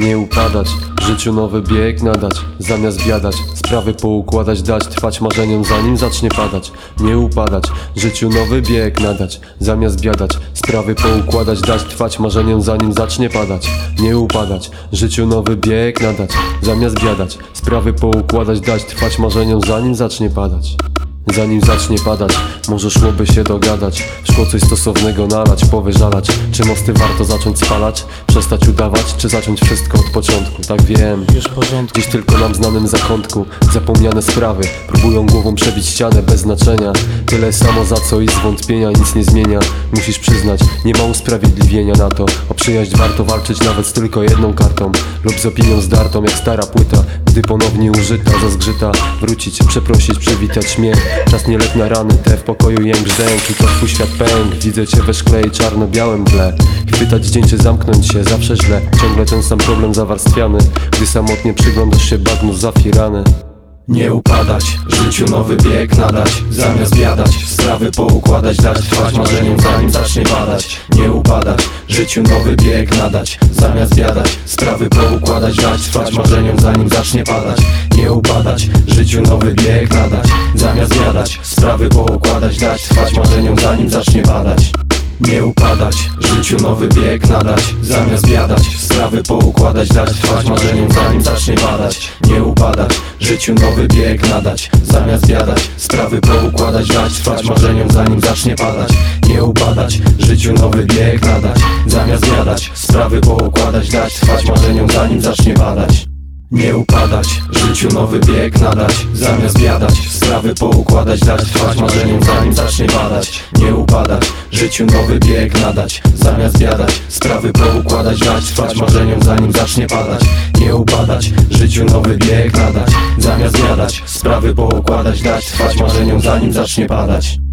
Nie upadać, życiu nowy bieg nadać Zamiast biadać, sprawy poukładać Dać trwać marzeniom zanim zacznie padać. Nie upadać, życiu nowy bieg nadać Zamiast biadać, sprawy poukładać Dać trwać marzeniom zanim zacznie padać. Nie upadać, życiu nowy bieg nadać Zamiast biadać, sprawy poukładać Dać trwać marzeniom zanim zacznie padać Zanim zacznie padać, może szłoby się dogadać. W szkło coś stosownego nalać, powyżalać. Czy mosty warto zacząć spalać? Przestać udawać, czy zacząć wszystko od początku? Tak wiem, Już porządku. Gdzieś tylko nam znanym zakątku Zapomniane sprawy Próbują głową przebić ścianę bez znaczenia. Tyle samo za co i zwątpienia nic nie zmienia. Musisz przyznać, nie ma usprawiedliwienia na to. O przyjaźń warto walczyć nawet z tylko jedną kartą Lub z opinią zdartą jak stara płyta Gdy ponownie użyta, zazgrzyta. Wrócić, przeprosić, przywitać śmiech Czas nie lek na rany, te w pokoju jęk brzdęk I to twój świat pęk Widzę cię we szkle i czarno-białym tle Chwytać zdjęcie, zamknąć się, zawsze źle. Ciągle ten sam problem zawarstwiany. Gdy samotnie przyglądasz się bagnu zafirany Nie upadać, życiu nowy bieg nadać Zamiast biadać, sprawy poukładać Dać trwać marzeniom zanim zacznie padać Nie upadać, życiu nowy bieg nadać Zamiast biadać, sprawy poukładać Dać trwać marzeniom zanim zacznie padać. Nie upadać, życiu nowy bieg nadać Zamiast biadać, sprawy poukładać Dać trwać marzeniom zanim zacznie padać nie upadać, życiu nowy bieg nadać Zamiast biadać, sprawy poukładać Dać trwać marzeniom zanim zacznie padać Nie upadać, życiu nowy bieg nadać Zamiast biadać, sprawy poukładać Dać trwać marzeniom zanim zacznie padać. Nie upadać, życiu nowy bieg nadać Zamiast biadać, sprawy poukładać Dać trwać marzeniom zanim zacznie padać nie upadać, życiu nowy bieg nadać Zamiast biadać, sprawy poukładać Dać trwać marzeniom zanim zacznie padać Nie upadać, życiu nowy bieg nadać Zamiast biadać, sprawy poukładać Dać trwać marzeniom zanim zacznie padać. Nie upadać, życiu nowy bieg nadać Zamiast biadać, sprawy poukładać Dać trwać marzeniom zanim zacznie padać